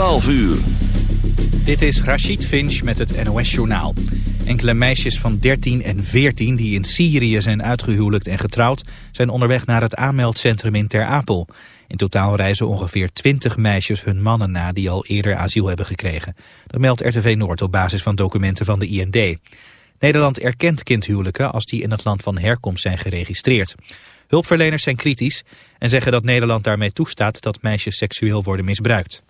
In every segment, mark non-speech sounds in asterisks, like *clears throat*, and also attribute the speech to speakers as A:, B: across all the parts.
A: 12 uur.
B: Dit is Rachid Finch met het NOS-journaal. Enkele meisjes van 13 en 14 die in Syrië zijn uitgehuwelijkt en getrouwd... zijn onderweg naar het aanmeldcentrum in Ter Apel. In totaal reizen ongeveer 20 meisjes hun mannen na die al eerder asiel hebben gekregen. Dat meldt RTV Noord op basis van documenten van de IND. Nederland erkent kindhuwelijken als die in het land van herkomst zijn geregistreerd. Hulpverleners zijn kritisch en zeggen dat Nederland daarmee toestaat dat meisjes seksueel worden misbruikt.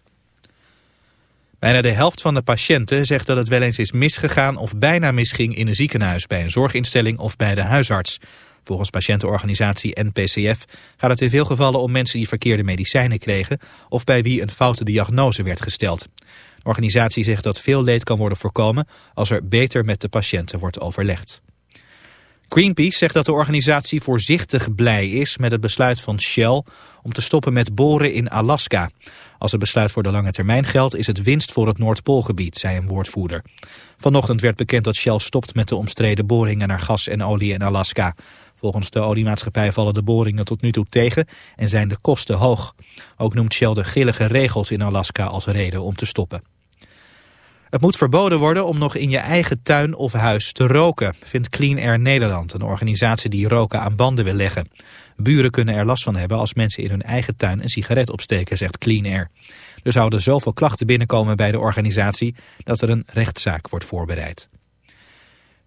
B: Bijna de helft van de patiënten zegt dat het wel eens is misgegaan of bijna misging in een ziekenhuis, bij een zorginstelling of bij de huisarts. Volgens patiëntenorganisatie NPCF gaat het in veel gevallen om mensen die verkeerde medicijnen kregen of bij wie een foute diagnose werd gesteld. De organisatie zegt dat veel leed kan worden voorkomen als er beter met de patiënten wordt overlegd. Greenpeace zegt dat de organisatie voorzichtig blij is met het besluit van Shell om te stoppen met boren in Alaska. Als het besluit voor de lange termijn geldt is het winst voor het Noordpoolgebied, zei een woordvoerder. Vanochtend werd bekend dat Shell stopt met de omstreden boringen naar gas en olie in Alaska. Volgens de oliemaatschappij vallen de boringen tot nu toe tegen en zijn de kosten hoog. Ook noemt Shell de grillige regels in Alaska als reden om te stoppen. Het moet verboden worden om nog in je eigen tuin of huis te roken, vindt Clean Air Nederland, een organisatie die roken aan banden wil leggen. Buren kunnen er last van hebben als mensen in hun eigen tuin een sigaret opsteken, zegt Clean Air. Er zouden zoveel klachten binnenkomen bij de organisatie dat er een rechtszaak wordt voorbereid.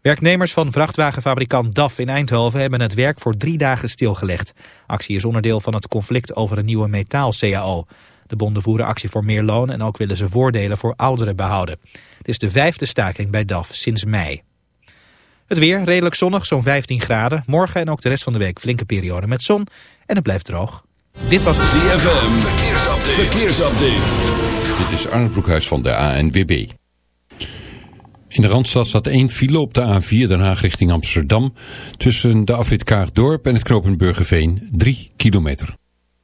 B: Werknemers van vrachtwagenfabrikant DAF in Eindhoven hebben het werk voor drie dagen stilgelegd. Actie is onderdeel van het conflict over een nieuwe metaal-CAO. De bonden voeren actie voor meer loon en ook willen ze voordelen voor ouderen behouden. Het is de vijfde staking bij DAF sinds mei. Het weer redelijk zonnig, zo'n 15 graden. Morgen en ook de rest van de week flinke periode met zon en het blijft droog. Dit was
A: ZFM. Verkeersupdate. Verkeersupdate.
C: Dit is Arne Broekhuis van de ANWB. In de Randstad staat één file op de A4 Den Haag richting Amsterdam... tussen de afrit Kaagdorp en het knooppunt Burgerveen, 3 kilometer.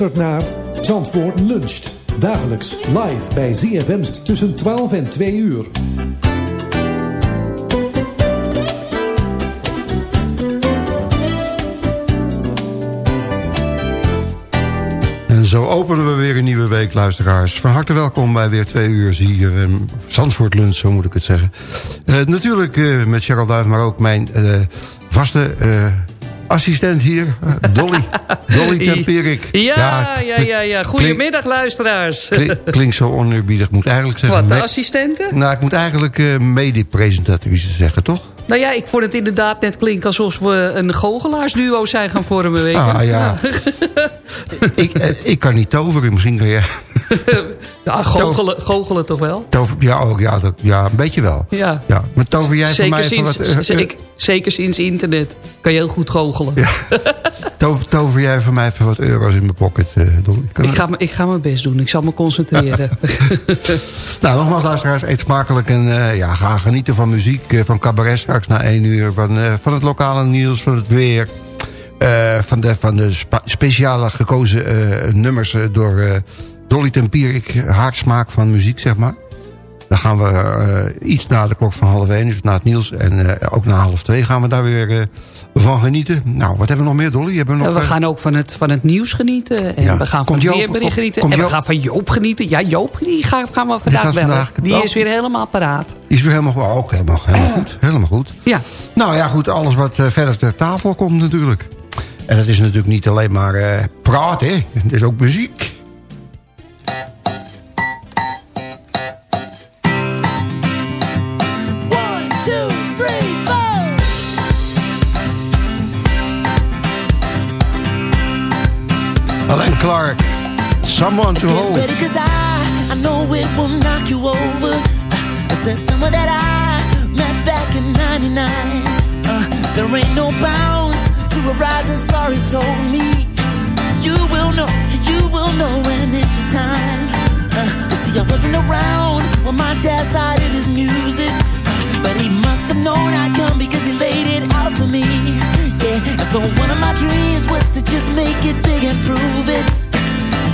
D: Luistert naar Zandvoort Luncht. Dagelijks live bij ZFM tussen 12 en 2 uur.
E: En zo openen we weer een nieuwe week, luisteraars. Van harte welkom bij weer twee uur ZFM Zandvoort Lunch, zo moet ik het zeggen. Eh, natuurlijk eh, met Cheryl Duif, maar ook mijn eh, vaste assistent hier, Dolly. Dolly *laughs* Tempierik.
F: Ja, ja, ja, ja. Goedemiddag luisteraars.
E: Klink, klinkt zo oneerbiedig. Moet eigenlijk zeggen...
F: Wat, de assistenten?
E: Nou, ik moet eigenlijk eh mede-presentatrice zeggen, toch?
F: Nou ja, ik vond het inderdaad net klinken alsof we een goochelaarsduo zijn gaan vormen. Weet je?
E: Ah, ja. *laughs* ik, eh, ik kan niet toveren, misschien kan jij... *laughs*
F: Ja, goochelen, goochelen toch wel?
E: Tover, ja, ook, ja, dat, ja, een beetje wel.
F: Ja.
E: Ja, maar tover jij voor
F: Zeker
E: mij even
F: sinds,
E: wat... eh, eh,
F: zeker, zeker sinds internet kan je heel goed goochelen.
E: Ja. *laughs* tover, tover jij voor mij even wat euro's in mijn pocket, eh? Kan
F: Ik,
E: dat?
F: ga, ik ga mijn best doen. Ik zal me concentreren. *laughs* *laughs*
E: Nou, nogmaals luisteraars, eet smakelijk en eh, ja, ga genieten van muziek, van cabaret straks na één uur, van, van het lokale nieuws, van het weer, van de, van de speciale gekozen nummers door Dolly Tempier. Ik haak smaak van muziek, zeg maar. Dan gaan we eh, iets na de klok van half één, dus na het nieuws. En eh, ook na half twee gaan we daar weer eh, van genieten. Nou, wat hebben we nog meer, Dolly? Hebben we nog,
F: we
E: eh,
F: gaan ook van het, van het nieuws genieten. En
E: Ja.
F: we gaan van
E: Komt Joop-
F: weerbericht genieten. en we
E: Joop-
F: gaan van Joop genieten. Ja, Joop die gaan, gaan we vandaag
E: vandaag-
F: Die
E: oh.
F: is weer helemaal paraat.
E: Die is weer helemaal, oh, ook helemaal, helemaal goed. *clears throat* Helemaal goed.
F: Ja.
E: Nou ja, goed, alles wat eh, verder ter tafel komt natuurlijk. En het is natuurlijk niet alleen maar eh praten, hè. het is ook muziek. Someone to Hold.
G: Ready, cause I, I know it will knock you over. Uh, I said someone that I met back in 99. Uh, there ain't no bounds to a rising star, he told me. You will know, you will know when it's your time. Uh, you see, I wasn't around when my dad started his music. uh, But he must have known I'd come because he laid it out for me. Yeah, and so one of my dreams was to just make it big and prove it.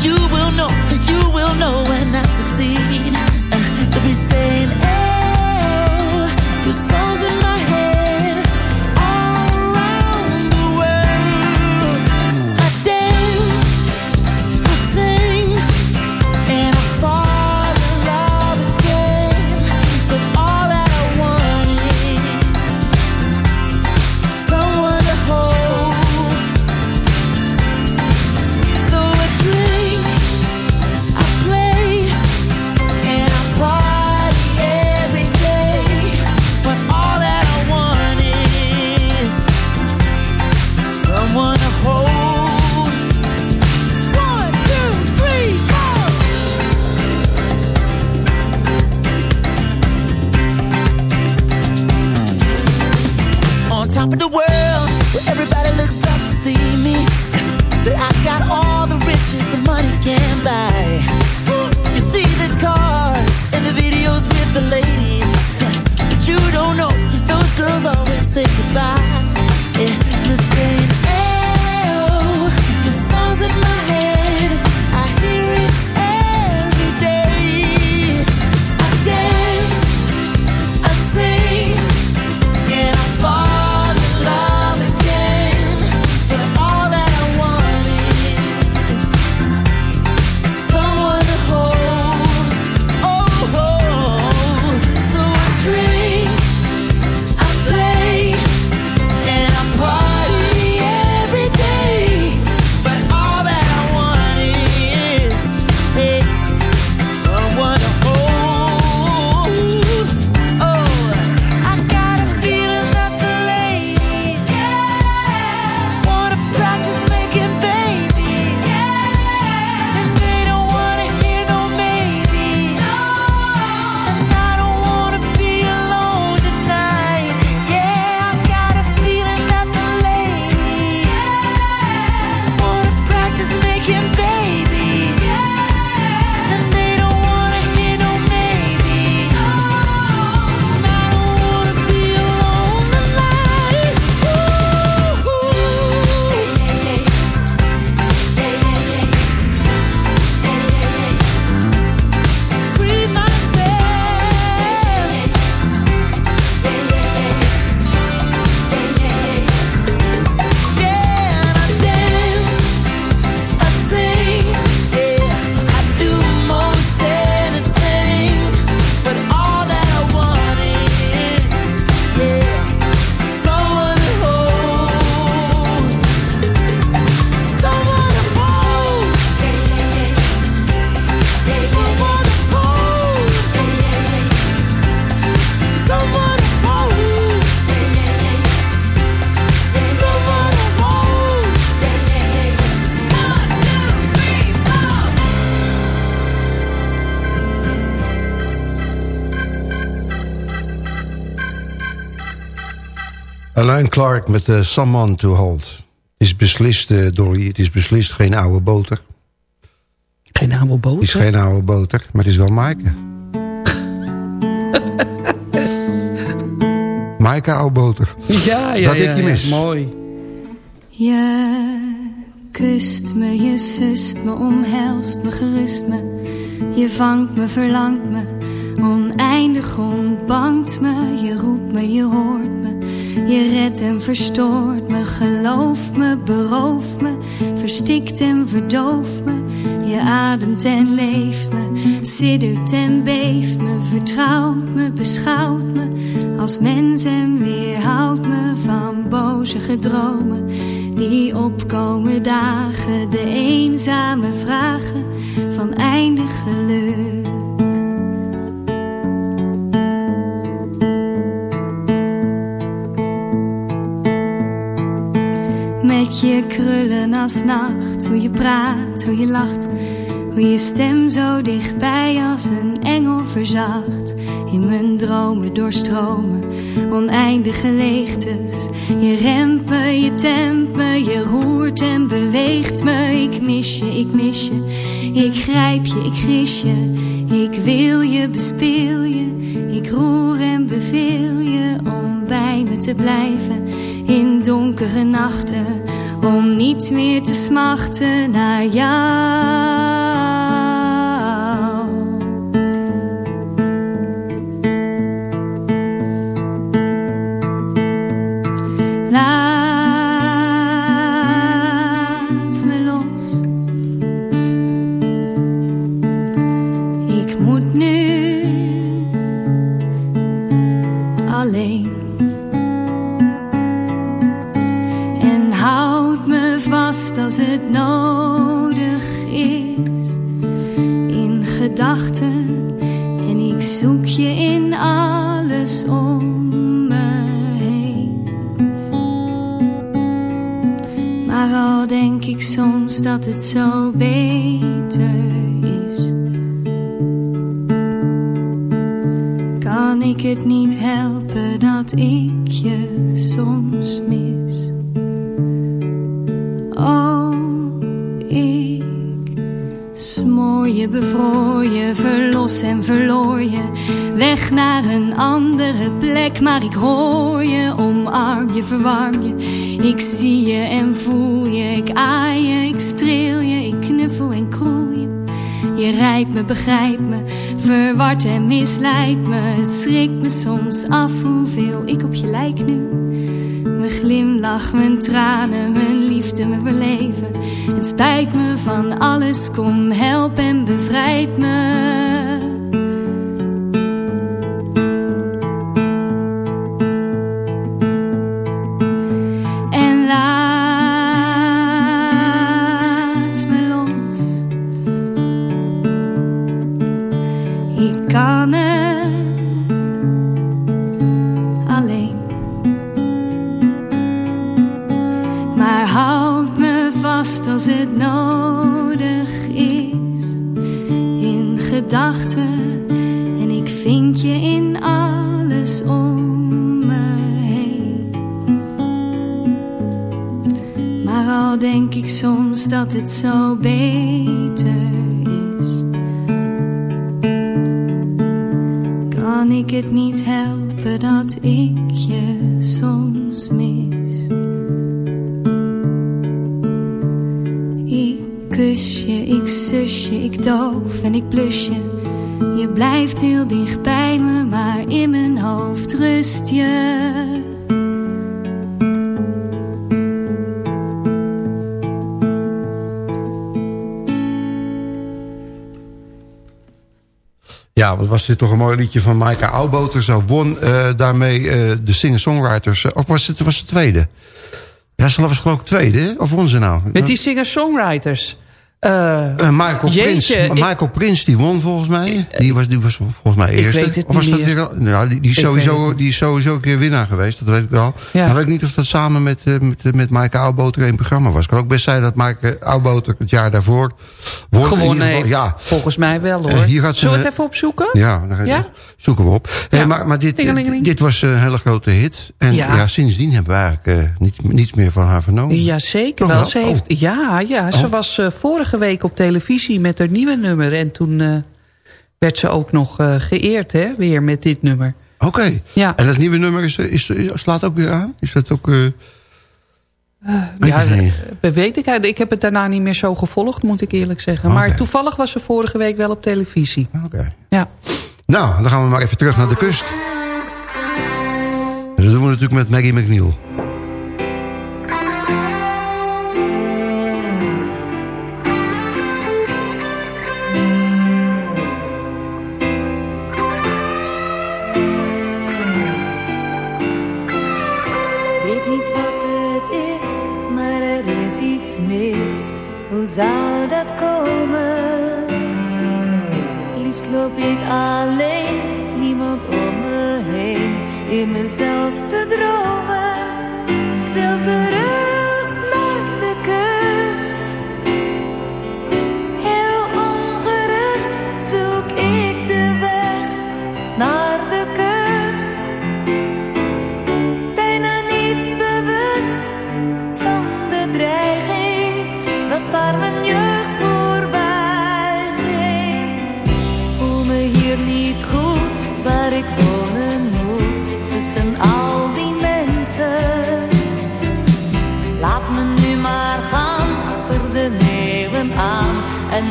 G: You will know, you will know when I succeed. Uh, they'll be saying, oh, the songs in
E: Clark met uh, Someone to Hold. Het is beslist, uh, Dolly, het is beslist geen oude boter.
F: Geen oude boter?
E: Het is geen oude boter, maar het is wel Maaike. *laughs* Maaike oude boter.
F: Ja, ja,
E: Dat ik je mis.
F: Ja, mooi.
H: Je kust me, je sust me, omhelst me, gerust me. Je vangt me, verlangt me, oneindig ontbangt me. Je roept me, je hoort me, je redt en verstoort me. Geloof me, berooft me, verstikt en verdooft me. Je ademt en leeft me, siddert en beeft me. Vertrouwt me, beschouwt me, als mens en weerhoudt me van boze gedromen die opkomen dagen, de eenzame vragen van eindig geluk. Met je krullen als nacht, hoe je praat, hoe je lacht, hoe je stem zo dichtbij als een engel verzacht. In mijn dromen doorstromen, oneindige leegtes. Je rempen, je tempen, je roert en beweegt me. Ik mis je, ik mis je, ik grijp je, ik gris je. Ik wil je, bespeel je, ik roer en beveel je om bij me te blijven in donkere nachten. Om niet meer te smachten naar jou. En ik zoek je in alles om me heen. Maar al denk ik soms dat het zo beter is. Kan ik het niet helpen dat ik je soms mis. En verloor je. Weg naar een andere plek, maar ik hoor je, omarm je, verwarm je. Ik zie je en voel je, ik aai je, ik streel je, ik knuffel en kroel je. Je rijdt me, begrijpt me, verward en misleidt me. Het schrikt me soms af hoeveel ik op je lijk nu. Mijn glimlach, mijn tranen, mijn liefde, mijn verleven. Het spijt me van alles, kom help en bevrijd me.
E: Was dit toch een mooi liedje van Maaike Oudboter. Zo won eh, daarmee eh, de singer-songwriters. of was het, was het tweede? Ja, ze was geloof tweede. Of won ze nou?
F: Met die singer-songwriters. Uh,
E: uh, Michael,
F: jeetje,
E: Prins,
F: ik,
E: Michael Prins die won volgens mij. Die was, die was volgens mij eerste.
F: Ik weet het
E: of was
F: niet
E: dat weer, nou, die, sowieso, die is sowieso een keer winnaar geweest. Dat weet ik wel.
F: Ja.
E: Dan weet ik niet of dat samen met, uh, met, met Maaike Oudboter een programma was. Het kan ook best zijn dat Maaike Oudboter het jaar daarvoor won.
F: gewonnen heeft.
E: Ja.
F: Volgens mij wel hoor.
E: Uh, hier gaat ze,
F: Zullen we het even opzoeken?
E: Ja, dan
F: ja?
E: zoeken we op.
F: Ja.
E: Hey, maar maar dit, dit was een hele grote hit. En
F: Ja.
E: ja. sindsdien hebben we eigenlijk niet, niets meer van haar vernomen.
F: Ja, zeker
E: Toch
F: wel. Ze heeft, ja, ja, ze
E: Oh.
F: was uh, vorige week op televisie met haar nieuwe nummer. En toen uh, werd ze ook nog uh, geëerd, hè, weer met dit nummer.
E: Oké. Okay.
F: Ja.
E: En dat nieuwe nummer is, is, is, slaat ook weer aan? Is dat ook... Uh...
F: ja, dat weet ik. Ik heb het daarna niet meer zo gevolgd, moet ik eerlijk zeggen.
E: Okay.
F: Maar toevallig was ze vorige week wel op televisie.
E: Oké. Okay.
F: Ja.
E: Nou, dan gaan we maar even terug naar de kust. En dat doen we natuurlijk met Maggie McNeil.
I: Loop ik alleen, niemand om me heen, in mezelf te dromen.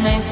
I: En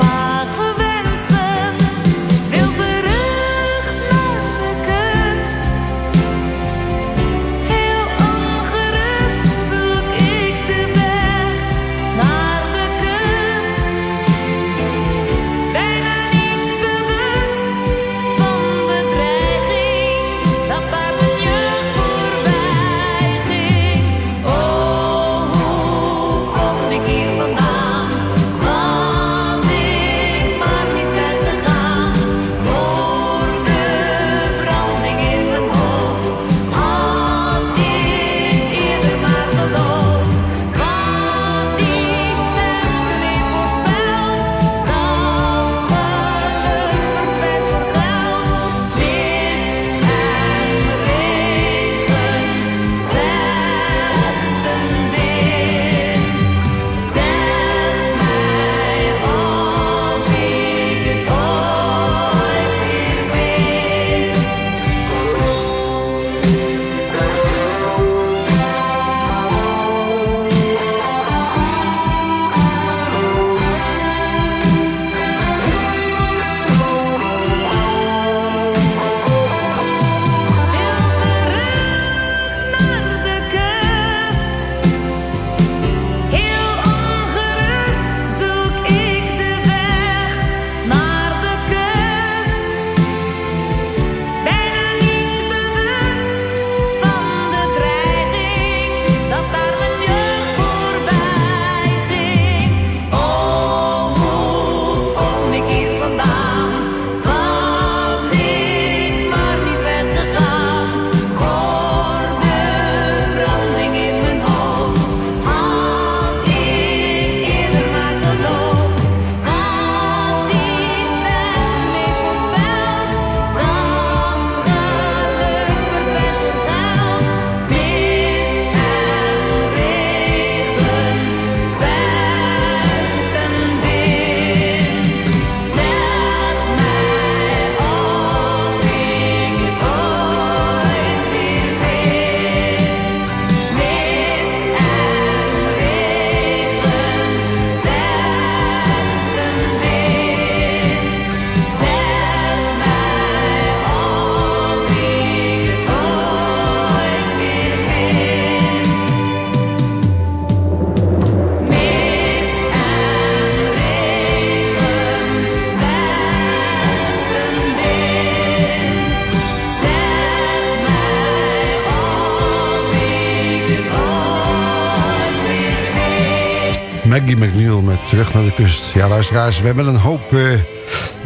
I: Maggie McNeil met Terug naar de Kust. Ja, luisteraars, we hebben een hoop uh,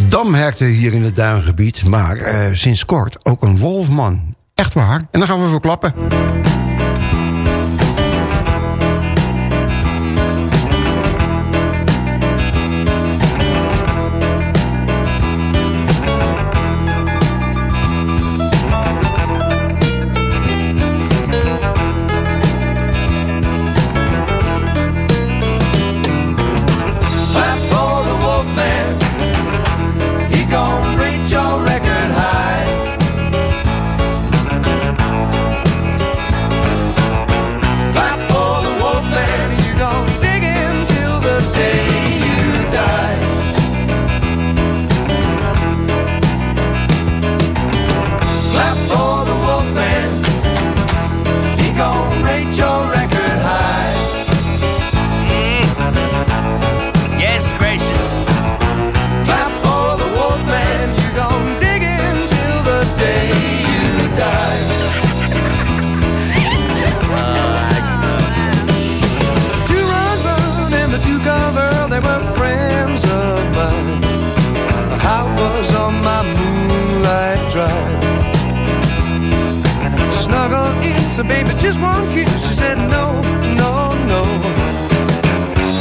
I: damherten hier in het duingebied. Maar uh, sinds kort ook een wolfman. Echt waar. En dan gaan we verklappen. baby, just one kiss. She said, no, no, no.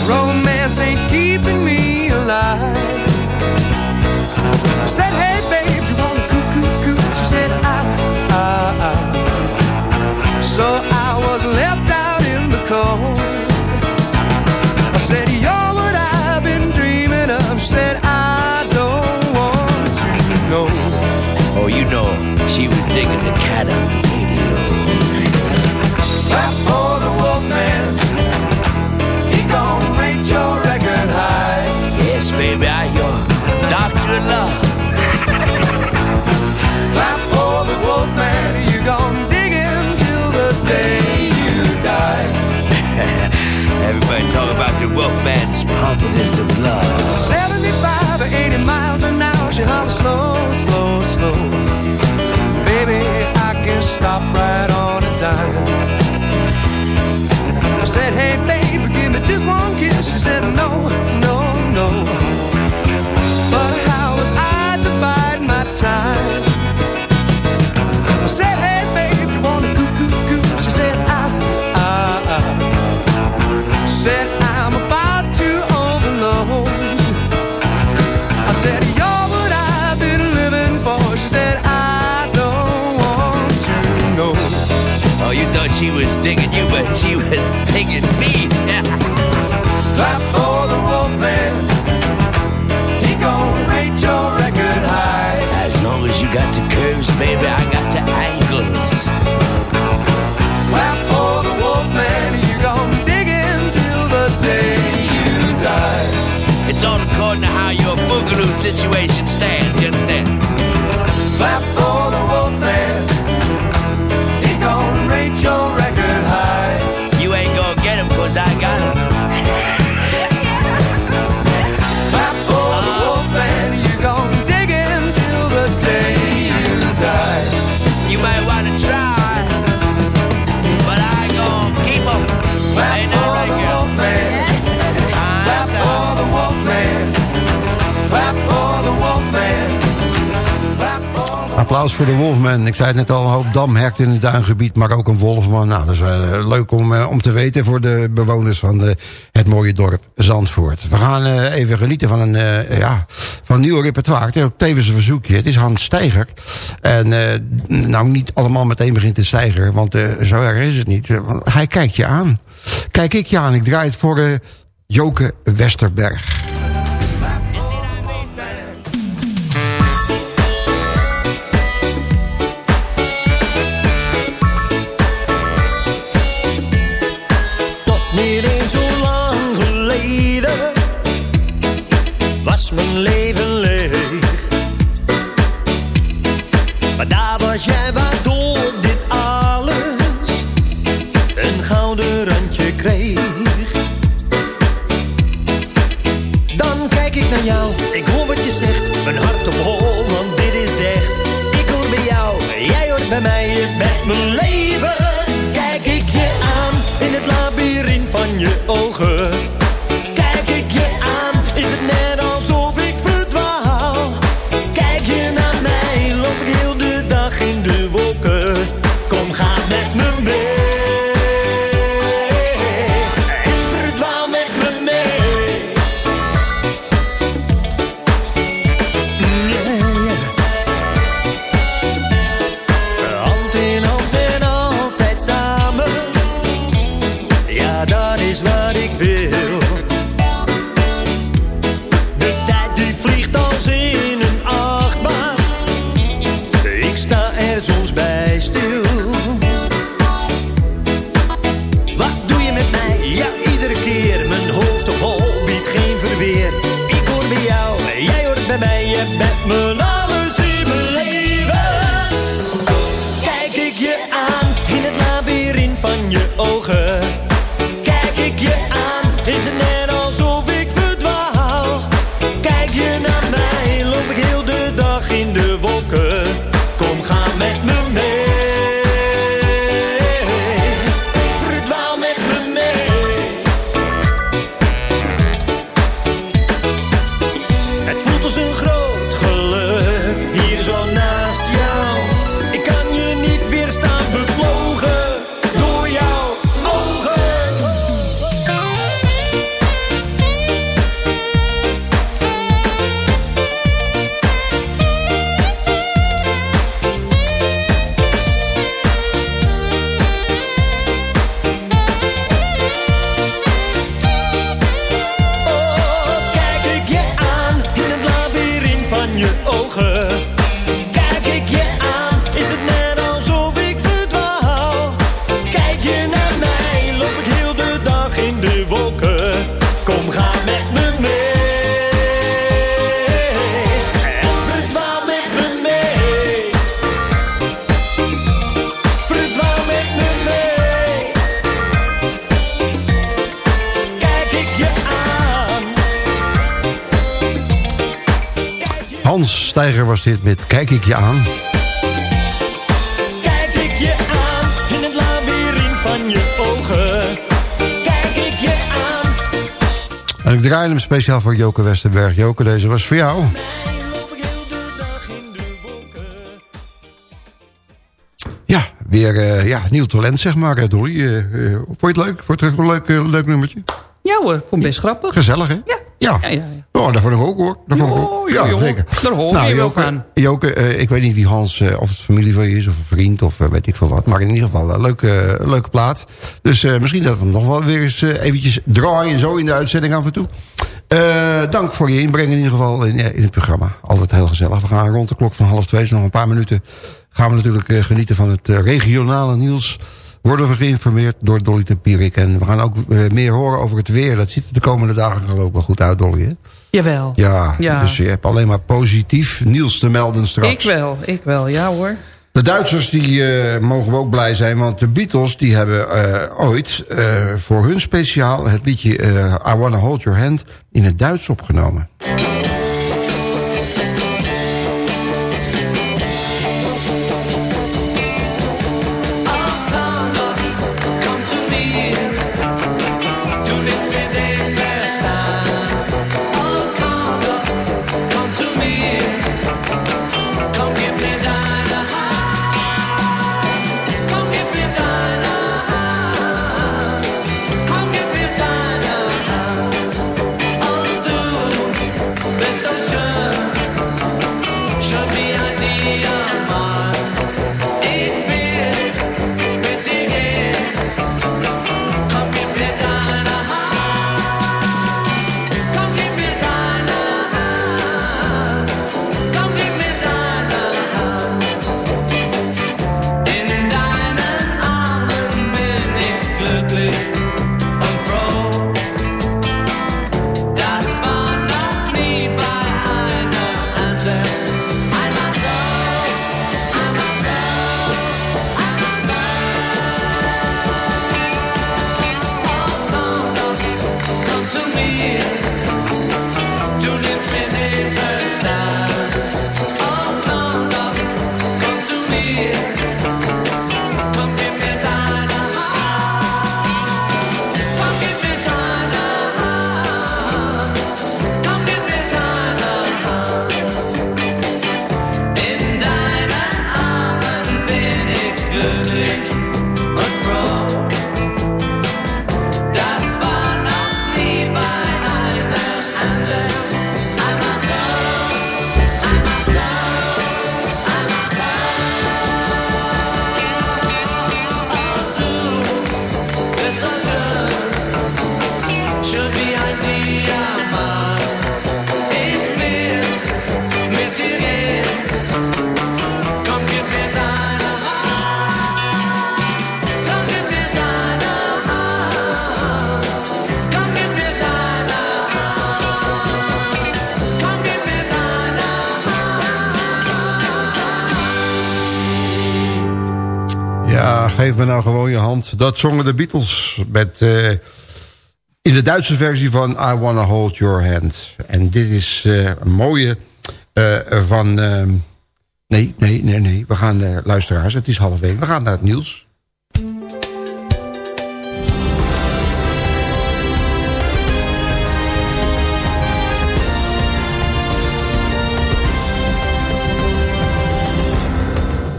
I: Romance ain't keeping me alive. I said, hey, babe, do you wanna coo, coo, coo? She said, I, So I was left out in the cold. I said, you're what I've been dreaming of. Said, I don't want to know. Oh, you know, she was
E: digging the cat. in love. Clap for the wolf man, you gon' dig him till the day you die. *laughs* Everybody talk about the wolf man's promptness of love. 75 or 80 miles an hour,
J: she hums slow, slow, slow. Baby, I can stop right on a dime. I said, hey, baby, give me just one kiss. She said, no, no, no. But she was *laughs* digging me. Clap for the wolf man. He gon' rate your record high. As long as you got the curves, baby, I got the angles. Clap for the wolf man. You gon' dig in till the day you die. It's all according to how your boogaloo situation stand.
E: Applaus voor de Wolfman. Ik zei het net al, een hoop damherten in het duingebied, maar ook een wolfman. Nou, dat is uh, leuk om, uh, om te weten voor de bewoners van het mooie dorp Zandvoort. We gaan uh, even genieten van een ja, van nieuw repertoire. Het is ook tevens een verzoekje. Het is Hans Steiger. En nou, niet allemaal meteen begint te stijgen, want zo erg is het niet. hij kijkt je aan. Kijk ik je aan. Ik draai het voor Joke Westerberg.
K: Mijn leven Kijk ik je aan.
L: Kijk ik je aan in het labyrint van je ogen. Kijk ik je aan. En ik
E: draai hem speciaal voor Joke Westerberg. Joke, deze was voor jou. Ja, weer eh, ja, nieuw talent zeg maar, eh, Dolly. Eh, eh, vond je het leuk? Vond je het echt een leuk, leuk nummertje?
F: Ja hoor, vond het best grappig.
E: Gezellig, hè?
F: Ja.
E: Ja.
F: Ja, ja, ja.
E: Oh, dat vond ik ook, hoor. Dat vond ik ook.
F: Oh, ja, joh. Daar hoor je wel van.
E: Joke eh, ik weet niet wie Hans, eh, of het familie van je is, of een vriend, of eh, weet ik veel wat. Maar in ieder geval een leuke, leuke plaat. Dus misschien dat we hem nog wel weer eens eventjes draaien, zo in de uitzending af en toe. Dank voor je inbreng in ieder geval in, in het programma. Altijd heel gezellig. We gaan rond de klok van half twee, dus nog een paar minuten... gaan we natuurlijk genieten van het regionale nieuws. Worden we geïnformeerd door Dolly Tempierik. En we gaan ook meer horen over het weer. Dat ziet er de komende dagen wel goed uit, Dolly. Hè?
F: Jawel.
E: Ja,
F: Ja.
E: dus je hebt alleen maar positief nieuws te melden straks.
F: Ik wel, ik wel, ja hoor.
E: De Duitsers die eh, mogen we ook blij zijn, want de Beatles die hebben eh, ooit eh, voor hun speciaal het liedje I Wanna Hold Your Hand in het Duits opgenomen. Geef me nou gewoon je hand. Dat zongen de Beatles met, uh, in de Duitse versie van I Wanna Hold Your Hand. En dit is uh, een mooie uh, van... nee, nee, nee, nee. We gaan, luisteraars, het is half één. We gaan naar het nieuws.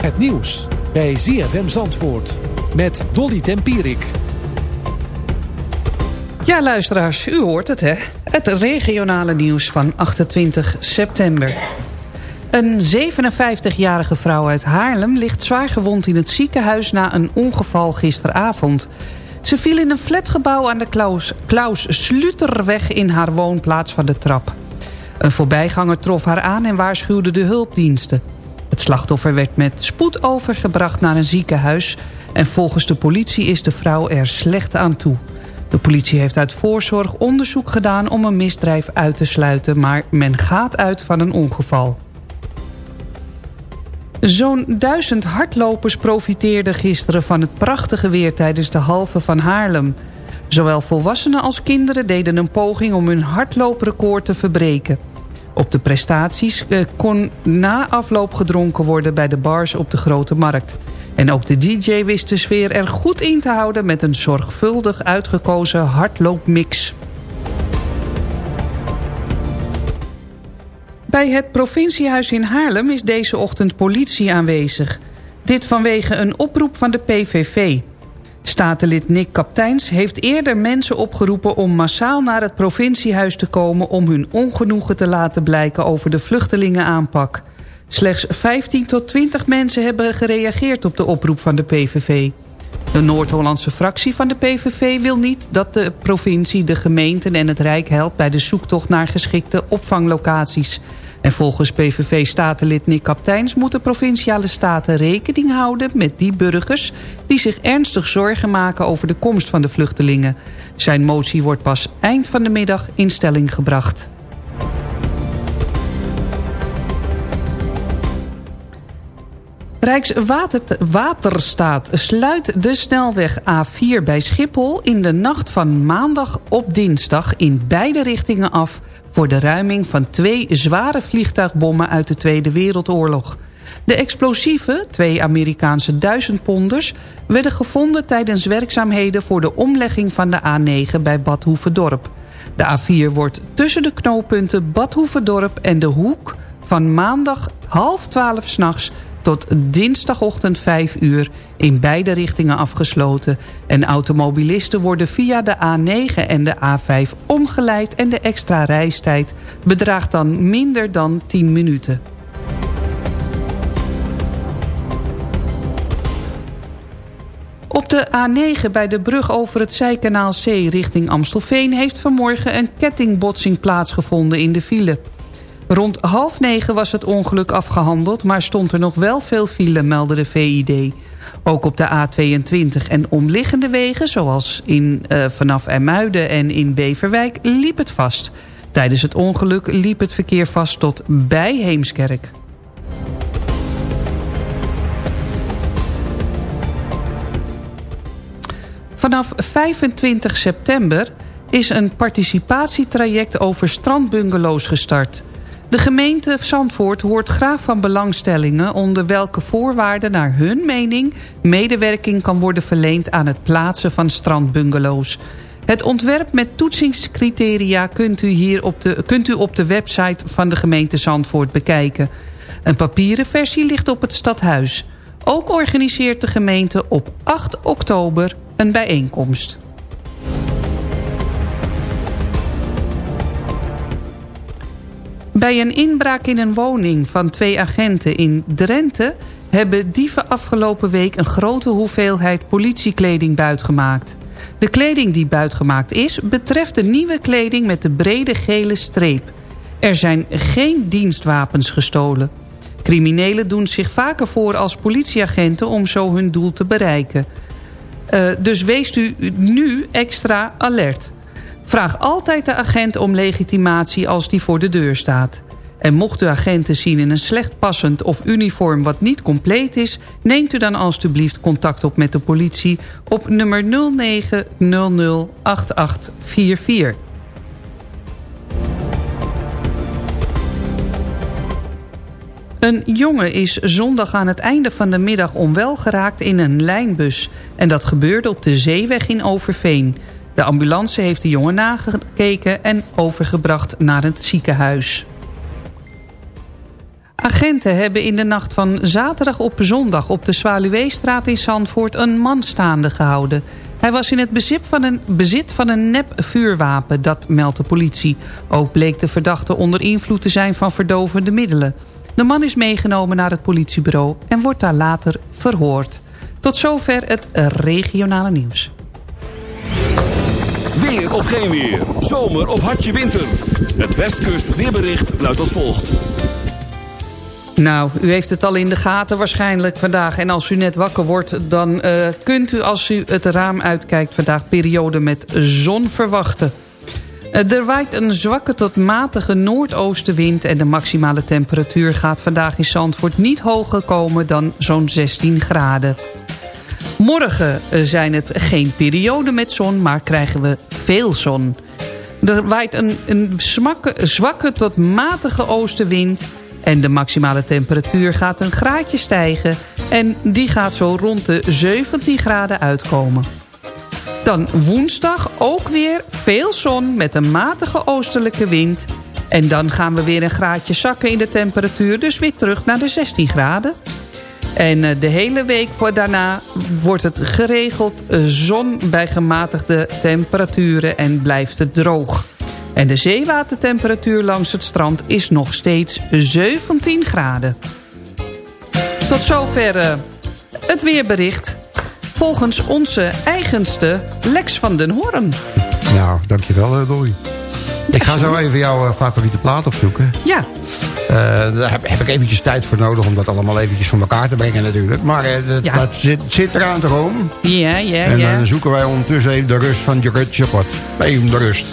D: Het nieuws bij ZFM Zandvoort met Dolly Tempierik.
F: Ja, luisteraars, u hoort het, hè? Het regionale nieuws van 28 september. Een 57-jarige vrouw uit Haarlem ligt zwaar gewond in het ziekenhuis... na een ongeval gisteravond. Ze viel in een flatgebouw aan de Klaus, Klaus Sluterweg in haar woonplaats van de trap. Een voorbijganger trof haar aan en waarschuwde de hulpdiensten. Het slachtoffer werd met spoed overgebracht naar een ziekenhuis... en volgens de politie is de vrouw er slecht aan toe. De politie heeft uit voorzorg onderzoek gedaan om een misdrijf uit te sluiten... maar men gaat uit van een ongeval. Zo'n duizend hardlopers profiteerden gisteren van het prachtige weer tijdens de halve van Haarlem. Zowel volwassenen als kinderen deden een poging om hun hardlooprecord te verbreken. Op de prestaties eh, kon na afloop gedronken worden bij de bars op de Grote Markt. En ook de DJ wist de sfeer er goed in te houden... met een zorgvuldig uitgekozen hardloopmix. Bij het provinciehuis in Haarlem is deze ochtend politie aanwezig. Dit vanwege een oproep van de PVV. Statenlid Nick Kapteins heeft eerder mensen opgeroepen om massaal naar het provinciehuis te komen om hun ongenoegen te laten blijken over de vluchtelingenaanpak. Slechts 15 tot 20 mensen hebben gereageerd op de oproep van de PVV. De Noord-Hollandse fractie van de PVV wil niet dat de provincie, de gemeenten en het Rijk helpt bij de zoektocht naar geschikte opvanglocaties. En volgens PVV-statenlid Nick Kapteins moeten provinciale staten rekening houden met die burgers die zich ernstig zorgen maken over de komst van de vluchtelingen. Zijn motie wordt pas eind van de middag in stelling gebracht. Rijkswaterstaat sluit de snelweg A4 bij Schiphol in de nacht van maandag op dinsdag in beide richtingen af voor de ruiming van twee zware vliegtuigbommen uit de Tweede Wereldoorlog. De explosieven, twee Amerikaanse duizendponders... werden gevonden tijdens werkzaamheden voor de omlegging van de A9 bij Bad Hoeverdorp. De A4 wordt tussen de knooppunten Bad Hoeverdorp en De Hoek... van maandag half twaalf s'nachts tot dinsdagochtend 5 uur in beide richtingen afgesloten. En automobilisten worden via de A9 en de A5 omgeleid... en de extra reistijd bedraagt dan minder dan 10 minuten. Op de A9 bij de brug over het Zijkanaal C richting Amstelveen... heeft vanmorgen een kettingbotsing plaatsgevonden in de file... Rond half negen was het ongeluk afgehandeld... maar stond er nog wel veel file, meldde de VID. Ook op de A22 en omliggende wegen... zoals in, uh, vanaf Ermuiden en in Beverwijk, liep het vast. Tijdens het ongeluk liep het verkeer vast tot bij Heemskerk. Vanaf 25 september is een participatietraject over strandbungalows gestart... De gemeente Zandvoort hoort graag van belangstellingen... onder welke voorwaarden naar hun mening... medewerking kan worden verleend aan het plaatsen van strandbungalows. Het ontwerp met toetsingscriteria kunt u, hier op de, kunt u op de website van de gemeente Zandvoort bekijken. Een papieren versie ligt op het stadhuis. Ook organiseert de gemeente op 8 oktober een bijeenkomst. Bij een inbraak in een woning van twee agenten in Drenthe... hebben dieven afgelopen week een grote hoeveelheid politiekleding buitgemaakt. De kleding die buitgemaakt is, betreft de nieuwe kleding met de brede gele streep. Er zijn geen dienstwapens gestolen. Criminelen doen zich vaker voor als politieagenten om zo hun doel te bereiken. Uh, dus wees u nu extra alert. Vraag altijd de agent om legitimatie als die voor de deur staat. En mocht u agenten zien in een slecht passend of uniform wat niet compleet is... neemt u dan alstublieft contact op met de politie op nummer 0900 8844. Een jongen is zondag aan het einde van de middag onwel geraakt in een lijnbus. En dat gebeurde op de zeeweg in Overveen. De ambulance heeft de jongen nagekeken en overgebracht naar het ziekenhuis. Agenten hebben in de nacht van zaterdag op zondag op de Zwaluweestraat in Zandvoort een man staande gehouden. Hij was in het bezit van een, bezit van een nep vuurwapen, dat meldt de politie. Ook bleek de verdachte onder invloed te zijn van verdovende middelen. De man is meegenomen naar het politiebureau en wordt daar later verhoord. Tot zover het regionale nieuws.
A: Weer of geen weer, zomer of hartje winter. Het Westkust weerbericht luidt als volgt.
F: Nou, u heeft het al in de gaten waarschijnlijk vandaag. En als u net wakker wordt, dan uh, kunt u als u het raam uitkijkt... vandaag periode met zon verwachten. Uh, er waait een zwakke tot matige noordoostenwind... en de maximale temperatuur gaat vandaag in Zandvoort niet hoger komen dan zo'n 16 graden. Morgen uh, zijn het geen periode met zon, maar krijgen we veel zon. Er waait een, een zwakke tot matige oostenwind... En de maximale temperatuur gaat een graadje stijgen... en die gaat zo rond de 17 graden uitkomen. Dan woensdag ook weer veel zon met een matige oostelijke wind... en dan gaan we weer een graadje zakken in de temperatuur... dus weer terug naar de 16 graden. En eh, de hele week daarna wordt het geregeld eh, zon bij gematigde temperaturen en blijft het droog. En de zeewatertemperatuur langs het strand is nog steeds 17 graden. Tot zover uh, het weerbericht. Volgens onze eigenste Lex van den Hoorn.
G: Nou, dankjewel Dolly. Ik ga zo even jouw favoriete plaat opzoeken.
F: Ja.
G: Uh, daar heb, heb, ik eventjes tijd voor nodig om dat allemaal eventjes voor elkaar te brengen natuurlijk. Maar uh, dat, ja. dat zit, zit eraan te komen.
F: Ja, ja,
G: en
F: ja.
G: dan zoeken wij ondertussen even de rust van Jared Chopot. Even de rust.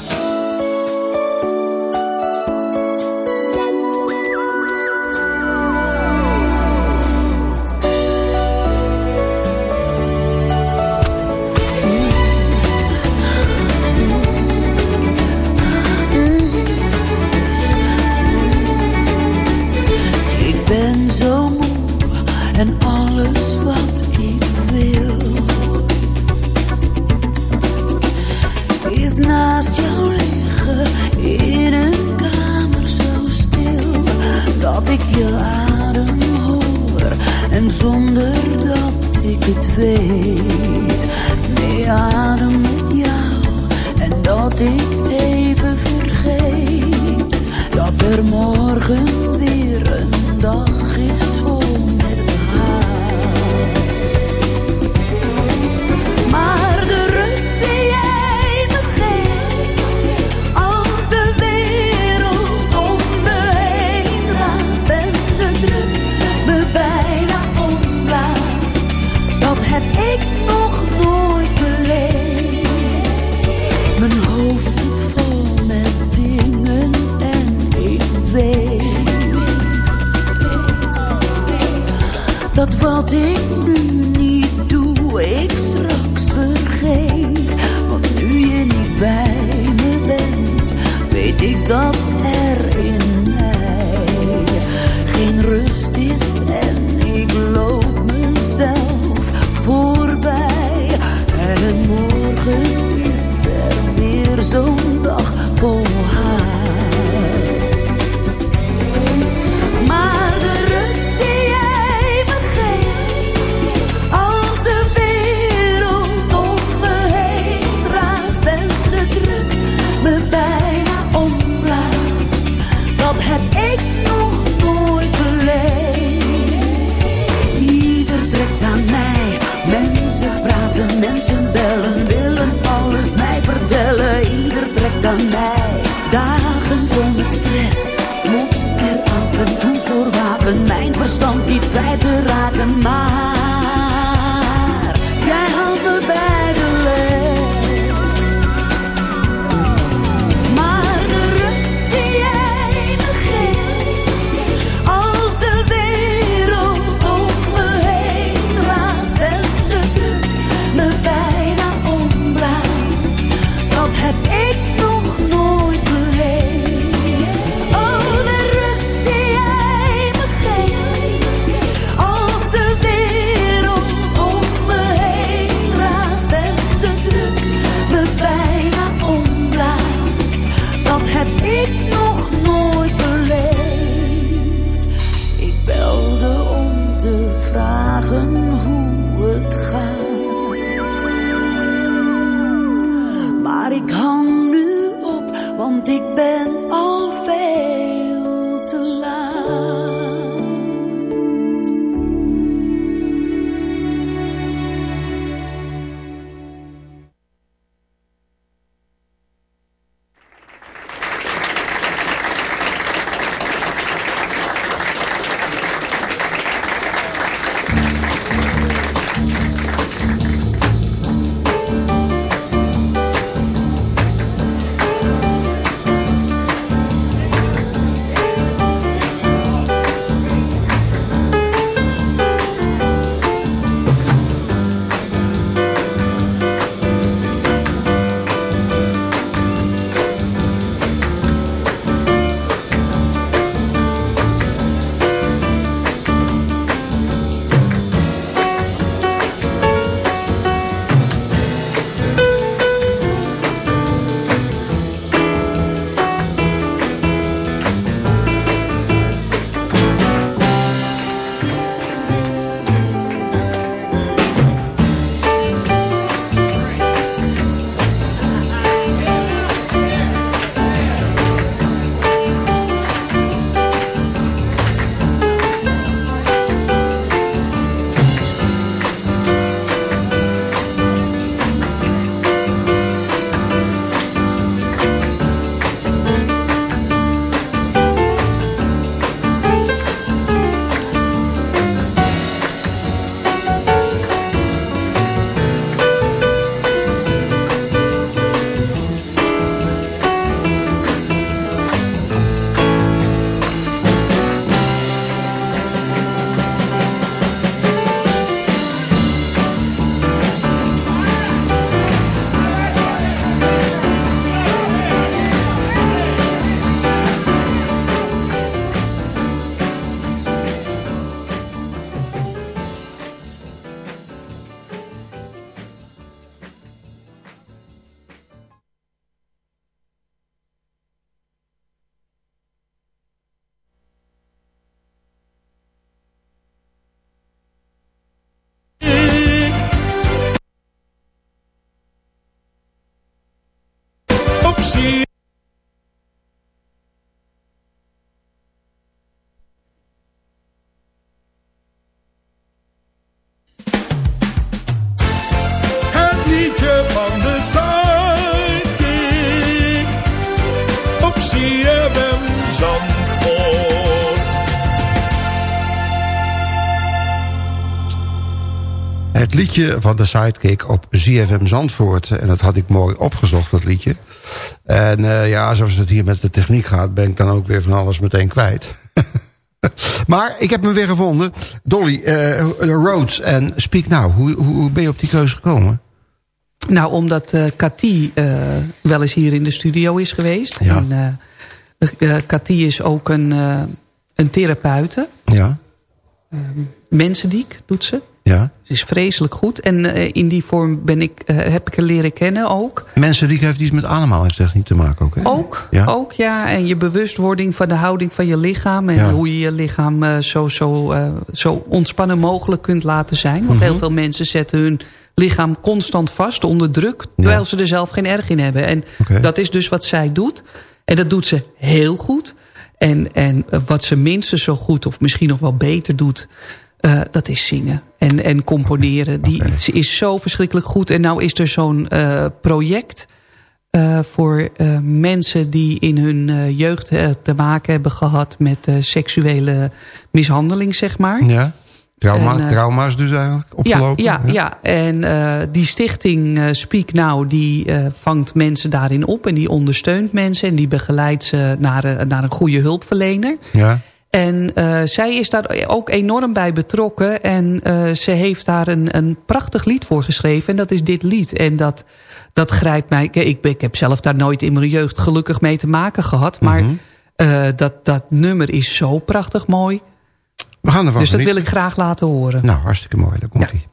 M: Liedje van de Sidekick op
E: ZFM Zandvoort. En dat had ik mooi opgezocht, dat liedje. En eh, ja, zoals het hier met de techniek gaat... ben ik dan ook weer van alles meteen kwijt. *laughs* maar ik heb hem weer gevonden. Dolly, eh, Rhodes en Speak Now. Hoe, hoe ben je op die keuze gekomen?
F: Nou, omdat Cathy eh, wel eens hier in de studio is geweest.
E: Ja.
F: En, Cathy is ook een, een therapeute.
E: Ja,
F: Mensendiek doet ze.
E: Ja.
F: Ze is vreselijk goed. En eh, in die vorm ben ik, eh, heb ik haar leren kennen ook.
E: Mensen die heeft iets met ademhalingstechniek te maken ook, hè?
F: Ook,
E: Ja.
F: ook ja. En je bewustwording van de houding van je lichaam. En
E: Ja.
F: hoe je je lichaam eh, zo, zo, zo ontspannen mogelijk kunt laten zijn. Want
E: Mhm.
F: heel veel mensen zetten hun lichaam constant vast onder druk. Terwijl ze er zelf geen erg in hebben. En dat is dus wat zij doet. En dat doet ze heel goed. En, en wat ze minstens zo goed of misschien nog wel beter doet... eh, dat is zingen en, en componeren. Die, Ze is zo verschrikkelijk goed. En nou is er zo'n eh, project eh, voor mensen die in hun jeugd te maken hebben gehad... met seksuele mishandeling, zeg maar.
E: Ja. Trauma,
F: En,
E: trauma's dus eigenlijk opgelopen?
F: Ja, ja, ja. en die stichting Speak Now die vangt mensen daarin op en die ondersteunt mensen en die begeleidt ze naar, naar een goede hulpverlener.
E: Ja.
F: En eh, zij is daar ook enorm bij betrokken en eh, ze heeft daar een, een prachtig lied voor geschreven en dat is dit lied. En dat, dat grijpt mij, ik, ik heb zelf daar nooit in mijn jeugd gelukkig mee te maken gehad, maar
E: Mhm.
F: eh, dat, dat nummer is zo prachtig mooi.
E: We gaan ervan
F: Dus dat wil ik graag laten horen.
E: Nou, hartstikke mooi. Daar komt hij.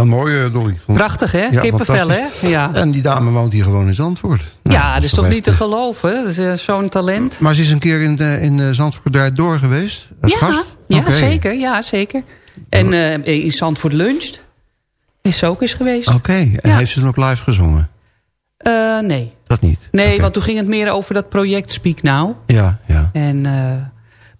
E: Heel mooi, uh, Dolly.
F: Prachtig, hè? Ja, Kippenvel, hè? Ja.
E: En die dame woont hier gewoon in Zandvoort. Nou,
F: ja, dat is toch niet te geloven? Dat is zo'n talent.
E: Maar ze is een keer in, de, in Zandvoort draait door geweest? Als
F: ja,
E: gast?
F: ja okay. zeker. Ja, zeker. En uh, in Zandvoort luncht. Is ze ook eens geweest.
E: Oké, okay. en heeft ze dan ook live gezongen?
F: Nee.
E: Dat niet?
F: Nee, okay. want toen ging het meer over dat project Speak Now.
E: Ja, ja.
F: En,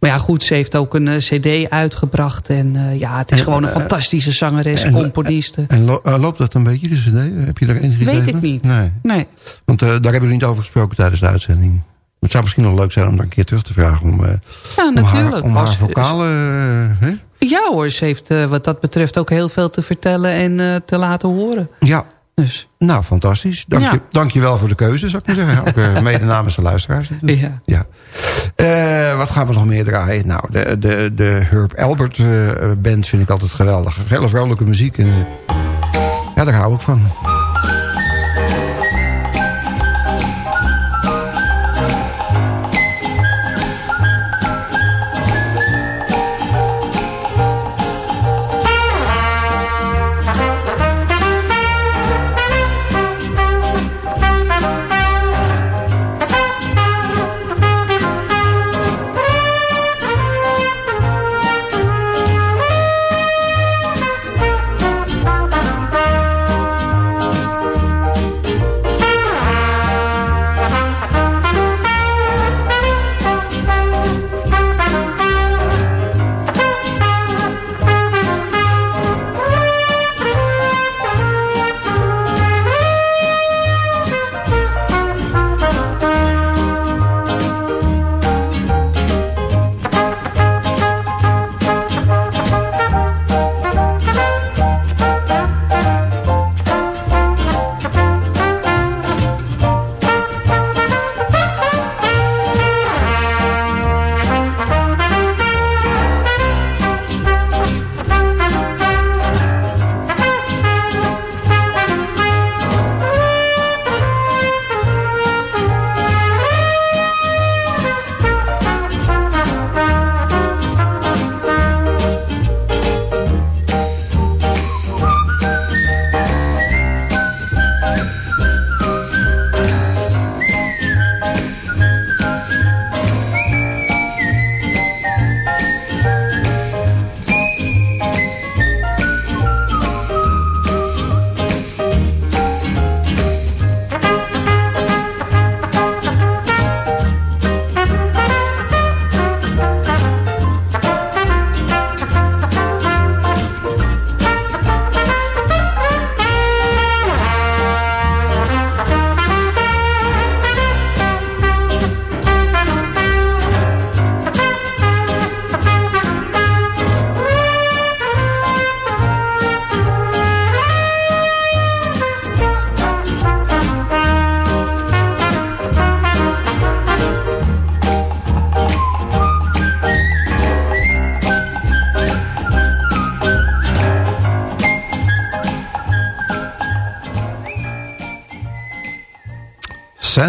F: maar ja, goed, ze heeft ook een uh, cd uitgebracht. En ja, het is en, gewoon een fantastische zangeres, en, componiste.
E: En, lo loopt dat een beetje, de cd? Heb je daar enig
F: idee Weet ik niet.
E: Nee.
F: nee.
E: Want daar hebben we niet over gesproken tijdens de uitzending. Het zou misschien nog leuk zijn om daar een keer terug te vragen. Om,
F: ja,
E: om
F: natuurlijk.
E: Haar, om haar vocale... hè?
F: Ja hoor, ze heeft wat dat betreft ook heel veel te vertellen en te laten horen.
E: Ja,
F: dus.
E: nou fantastisch. Dank, ja. je, dank je wel voor de keuze, zou ik maar zeggen. *laughs* Ook uh, mede namens de luisteraars.
F: Ja.
E: ja. wat gaan we nog meer draaien? Nou, de, de, de Herb Albert band vind ik altijd geweldig. Hele vrolijke muziek. En, ja, daar hou ik van.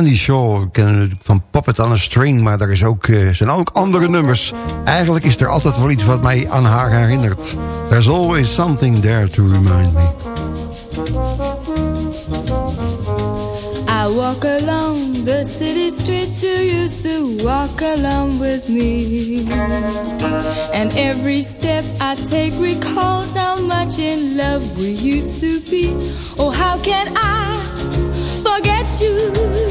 E: Sandy Shaw, kennen natuurlijk van Puppet on a String... maar er is ook, uh, zijn ook andere nummers. Eigenlijk is er altijd wel iets wat mij aan haar herinnert. There's always something there to remind me.
H: I walk along the city streets you used to walk along with me. And every step I take recalls how much in love we used to be. Oh, how can I forget you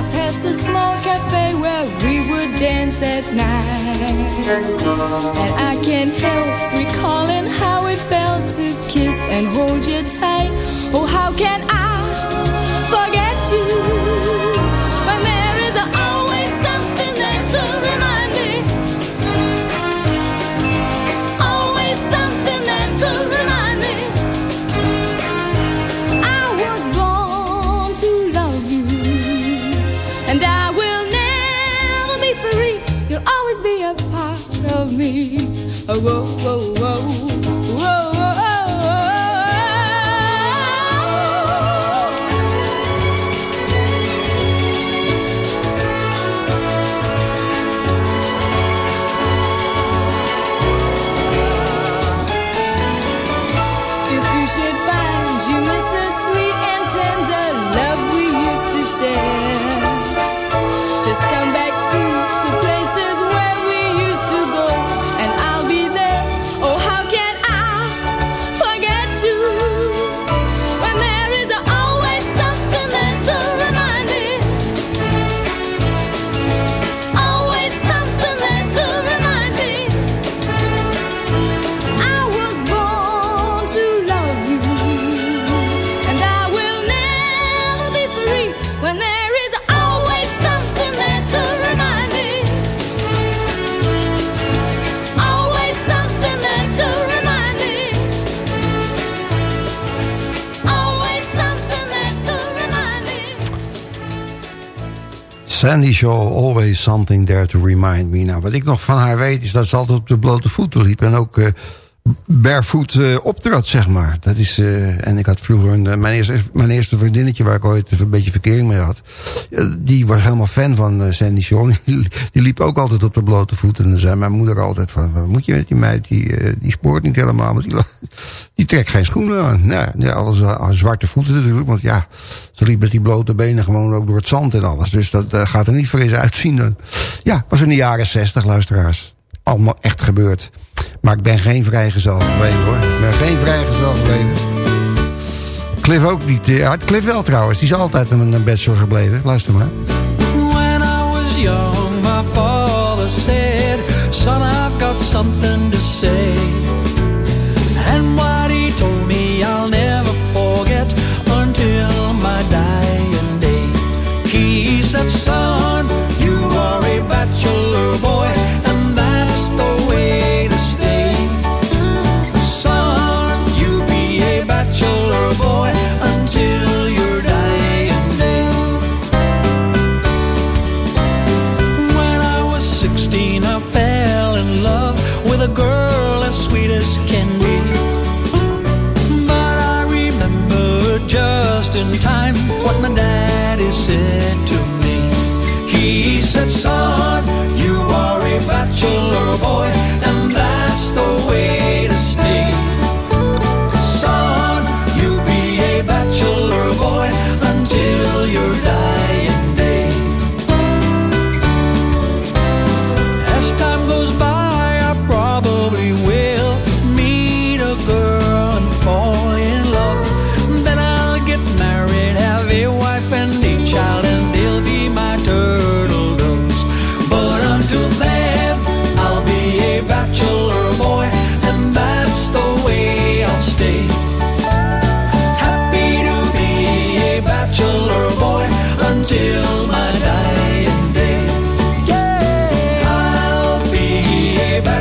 H: pass a small cafe where we would dance at night. And I can't help recalling how it felt to kiss and hold you tight. Oh, how can I forget you
E: Sandy Shaw, always something there to remind me. Nou, wat ik nog van haar weet is dat ze altijd op de blote voeten liep. En ook eh barefoot eh, optrad, zeg maar. Dat is, eh, en ik had vroeger een, mijn, eerste, mijn eerste vriendinnetje... waar ik ooit een beetje verkering mee had... die was helemaal fan van Sandy Shaw. *laughs* Die, liep ook altijd op de blote voeten. En dan zei mijn moeder altijd van... wat moet je met die meid? Die, die spoort niet helemaal. Die trekt geen schoenen aan. Alles eh, zwarte voeten natuurlijk. Want ja, ze liep met die blote benen gewoon ook door het zand en alles. Dus dat eh, gaat er niet fris uitzien. Dan. Ja, was in de jaren zestig, luisteraars. Allemaal echt gebeurd. Maar ik ben geen vrijgezel gebleven hoor. Ik ben geen vrijgezel gebleven. Cliff ook niet. eh, Ja, Cliff wel trouwens. Die is altijd een bachelor gebleven. Luister maar.
K: When I was young, my father said, Son, I've got something to say. song. A bachelor boy,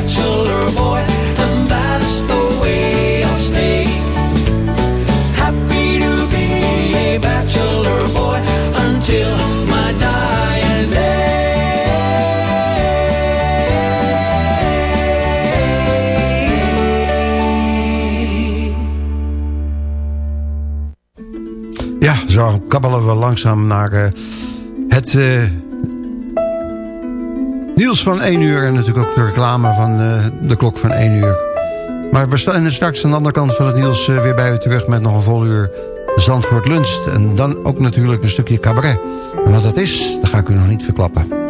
K: bachelor boy, and that's the way I'll stay. Happy to be a bachelor boy until my dying day.
E: Ja, zo kabbelen we langzaam naar eh, het eh, nieuws van 1 uur. En natuurlijk ook de reclame van eh, de klok van 1 uur. Maar we staan straks aan de andere kant van het nieuws eh, weer bij u terug... met nog een vol uur Zandvoort Lunst. En dan ook natuurlijk een stukje cabaret. En wat dat is, dat ga ik u nog niet verklappen.